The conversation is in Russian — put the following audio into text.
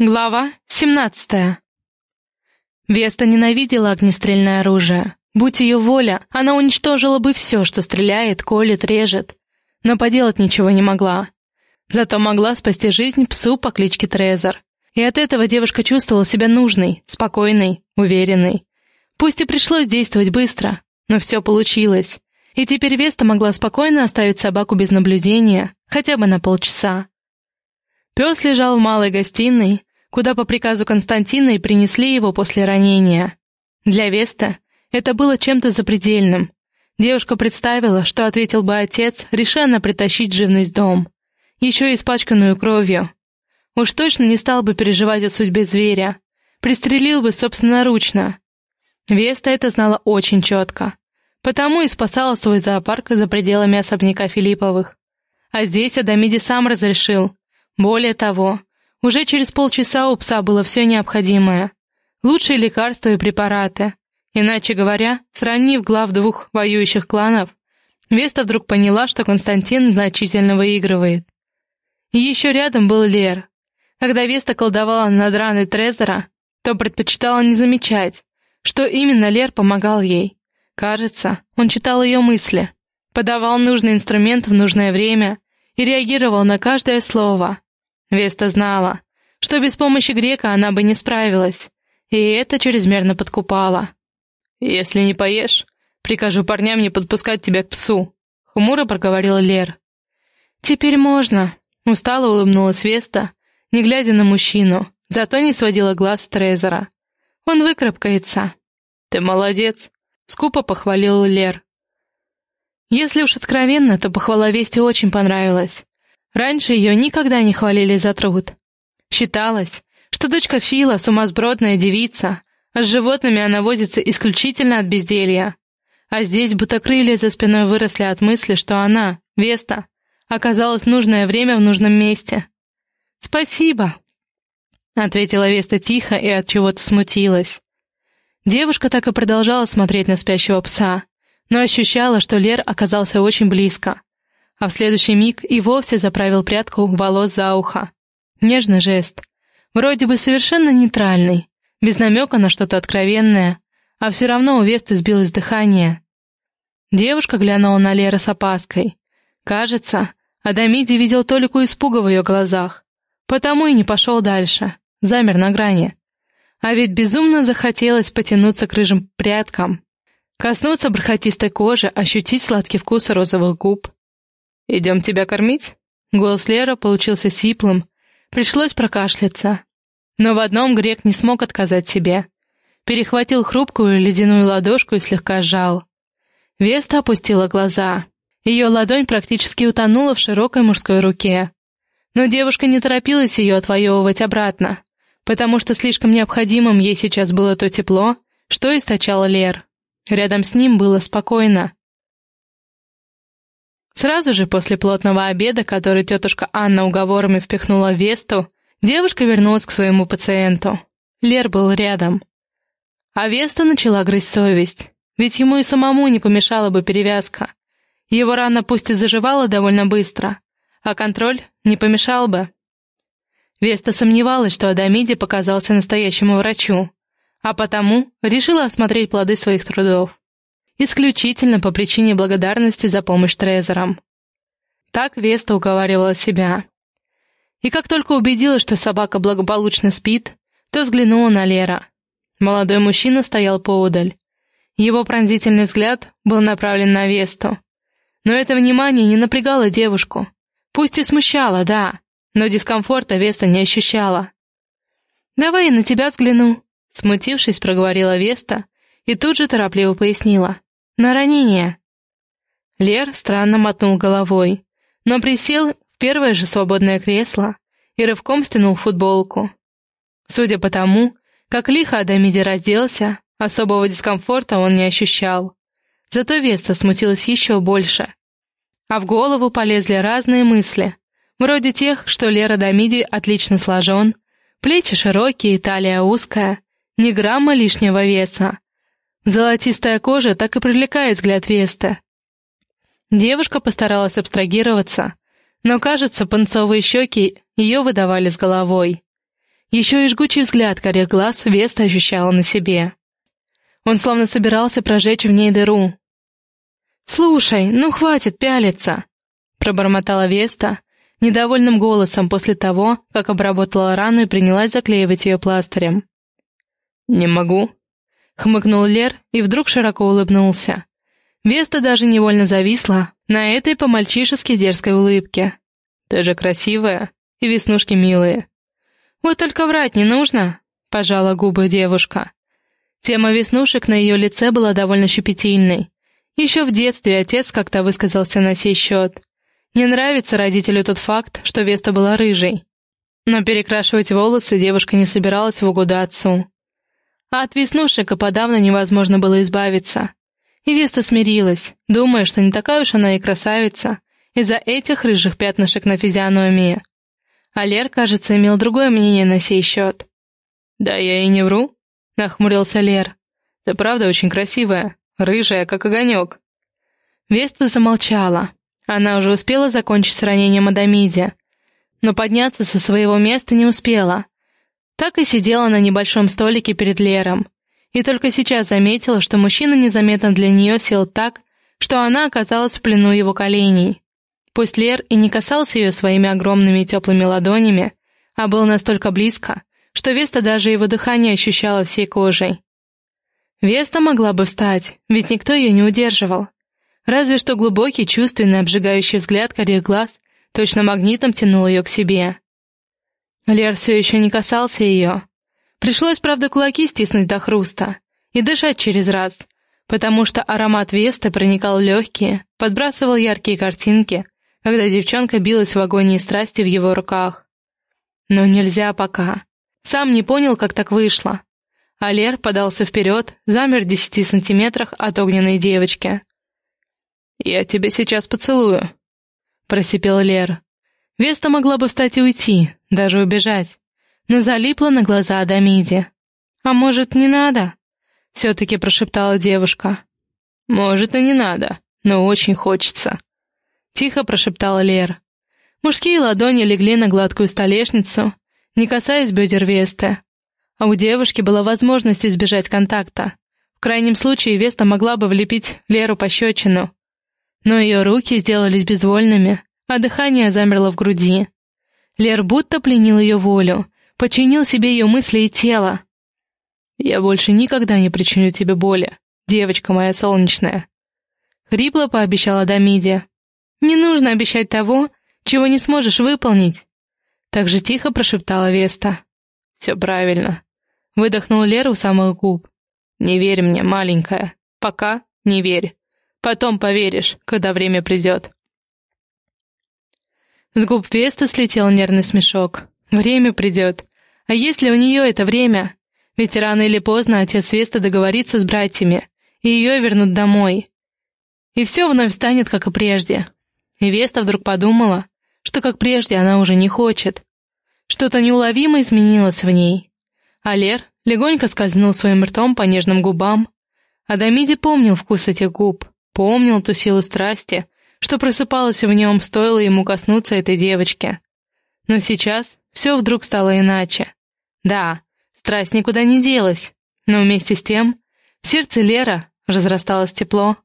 Глава 17 Веста ненавидела огнестрельное оружие. Будь ее воля, она уничтожила бы все, что стреляет, колет, режет. Но поделать ничего не могла. Зато могла спасти жизнь псу по кличке Трезор. И от этого девушка чувствовала себя нужной, спокойной, уверенной. Пусть и пришлось действовать быстро, но все получилось. И теперь Веста могла спокойно оставить собаку без наблюдения, хотя бы на полчаса. Пес лежал в малой гостиной, куда по приказу Константина и принесли его после ранения. Для Веста это было чем-то запредельным. Девушка представила, что ответил бы отец, решенно притащить живность дом. Еще и испачканную кровью. Уж точно не стал бы переживать о судьбе зверя. Пристрелил бы собственноручно. Веста это знала очень четко. Потому и спасала свой зоопарк за пределами особняка Филипповых. А здесь Адамиди сам разрешил. Более того, уже через полчаса у пса было все необходимое. Лучшие лекарства и препараты. Иначе говоря, сравнив глав двух воюющих кланов, Веста вдруг поняла, что Константин значительно выигрывает. И еще рядом был Лер. Когда Веста колдовала над раной Трезора, то предпочитала не замечать, что именно Лер помогал ей. Кажется, он читал ее мысли, подавал нужный инструмент в нужное время и реагировал на каждое слово. Веста знала, что без помощи грека она бы не справилась, и это чрезмерно подкупало. «Если не поешь, прикажу парням не подпускать тебя к псу», — хмуро проговорила Лер. «Теперь можно», — устало улыбнулась Веста, не глядя на мужчину, зато не сводила глаз с Трезора. «Он выкарабкается». «Ты молодец», — скупо похвалил Лер. Если уж откровенно, то похвала Весте очень понравилась. Раньше ее никогда не хвалили за труд. Считалось, что дочка Фила — сумасбродная девица, а с животными она возится исключительно от безделья. А здесь будто крылья за спиной выросли от мысли, что она, Веста, оказалась в нужное время в нужном месте. «Спасибо», — ответила Веста тихо и от чего-то смутилась. Девушка так и продолжала смотреть на спящего пса, но ощущала, что Лер оказался очень близко а в следующий миг и вовсе заправил прядку волос за ухо. Нежный жест. Вроде бы совершенно нейтральный, без намека на что-то откровенное, а все равно у Весты сбилось дыхание. Девушка глянула на Лера с опаской. Кажется, Адамиди видел толику испуга в ее глазах, потому и не пошел дальше, замер на грани. А ведь безумно захотелось потянуться к рыжим прядкам, коснуться бархатистой кожи, ощутить сладкий вкус розовых губ. «Идем тебя кормить?» Голос Лера получился сиплым. Пришлось прокашляться. Но в одном грек не смог отказать себе. Перехватил хрупкую ледяную ладошку и слегка сжал. Веста опустила глаза. Ее ладонь практически утонула в широкой мужской руке. Но девушка не торопилась ее отвоевывать обратно, потому что слишком необходимым ей сейчас было то тепло, что источала Лер. Рядом с ним было спокойно. Сразу же после плотного обеда, который тетушка Анна уговорами впихнула в Весту, девушка вернулась к своему пациенту. Лер был рядом. А Веста начала грызть совесть, ведь ему и самому не помешала бы перевязка. Его рана пусть и заживала довольно быстро, а контроль не помешал бы. Веста сомневалась, что Адамиди показался настоящему врачу, а потому решила осмотреть плоды своих трудов исключительно по причине благодарности за помощь Трезорам. Так Веста уговаривала себя. И как только убедилась, что собака благополучно спит, то взглянула на Лера. Молодой мужчина стоял поодаль. Его пронзительный взгляд был направлен на Весту. Но это внимание не напрягало девушку. Пусть и смущало, да, но дискомфорта Веста не ощущала. «Давай я на тебя взгляну», — смутившись, проговорила Веста и тут же торопливо пояснила. «На ранение!» Лер странно мотнул головой, но присел в первое же свободное кресло и рывком стянул футболку. Судя по тому, как лихо Адамиди разделся, особого дискомфорта он не ощущал. Зато Веста смутилась еще больше. А в голову полезли разные мысли, вроде тех, что Лера Адамиди отлично сложен, плечи широкие, талия узкая, ни грамма лишнего веса, Золотистая кожа так и привлекает взгляд Веста. Девушка постаралась абстрагироваться, но, кажется, пунцовые щеки ее выдавали с головой. Еще и жгучий взгляд корих глаз Веста ощущала на себе. Он словно собирался прожечь в ней дыру. «Слушай, ну хватит пялиться!» — пробормотала Веста, недовольным голосом после того, как обработала рану и принялась заклеивать ее пластырем. «Не могу», — хмыкнул Лер и вдруг широко улыбнулся. Веста даже невольно зависла на этой по-мальчишески дерзкой улыбке. «Ты же красивая, и веснушки милые». «Вот только врать не нужно», — пожала губы девушка. Тема веснушек на ее лице была довольно щепетильной. Еще в детстве отец как-то высказался на сей счет. Не нравится родителю тот факт, что Веста была рыжей. Но перекрашивать волосы девушка не собиралась в угоду отцу. А от веснушек и подавно невозможно было избавиться. И Веста смирилась, думая, что не такая уж она и красавица, из-за этих рыжих пятнышек на физиономии. А Лер, кажется, имел другое мнение на сей счет. «Да я и не вру», — нахмурился Лер. «Ты правда очень красивая, рыжая, как огонек». Веста замолчала. Она уже успела закончить с ранением Адамиде, но подняться со своего места не успела. Так и сидела на небольшом столике перед Лером. И только сейчас заметила, что мужчина незаметно для нее сел так, что она оказалась в плену его коленей. Пусть Лер и не касался ее своими огромными теплыми ладонями, а был настолько близко, что Веста даже его дыхание ощущала всей кожей. Веста могла бы встать, ведь никто ее не удерживал. Разве что глубокий, чувственный, обжигающий взгляд корих глаз точно магнитом тянул ее к себе. Лер все еще не касался ее. Пришлось, правда, кулаки стиснуть до хруста и дышать через раз, потому что аромат Весты проникал в легкие, подбрасывал яркие картинки, когда девчонка билась в агонии страсти в его руках. Но нельзя пока. Сам не понял, как так вышло. Алер подался вперед, замер в десяти сантиметрах от огненной девочки. «Я тебя сейчас поцелую», — просипел Лер. Веста могла бы встать и уйти, даже убежать, но залипла на глаза Адамиде. «А может, не надо?» — все-таки прошептала девушка. «Может, и не надо, но очень хочется», — тихо прошептала Лер. Мужские ладони легли на гладкую столешницу, не касаясь бедер Весты. А у девушки была возможность избежать контакта. В крайнем случае Веста могла бы влепить Леру пощечину. Но ее руки сделались безвольными, а дыхание замерло в груди. Лер будто пленил ее волю, подчинил себе ее мысли и тело. «Я больше никогда не причиню тебе боли, девочка моя солнечная», — хрипло пообещала Дамиде. «Не нужно обещать того, чего не сможешь выполнить», — так же тихо прошептала Веста. «Все правильно», — выдохнул Лера у самых губ. «Не верь мне, маленькая. Пока не верь. Потом поверишь, когда время придет». С губ Весты слетел нервный смешок. «Время придет. А есть ли у нее это время? Ведь рано или поздно отец Веста договорится с братьями, и ее вернут домой. И все вновь станет, как и прежде. И Веста вдруг подумала, что, как прежде, она уже не хочет. Что-то неуловимо изменилось в ней. А Лер легонько скользнул своим ртом по нежным губам. Адамиди помнил вкус этих губ, помнил ту силу страсти, что просыпалось в нем, стоило ему коснуться этой девочки. Но сейчас все вдруг стало иначе. Да, страсть никуда не делась, но вместе с тем в сердце Лера разрасталось тепло.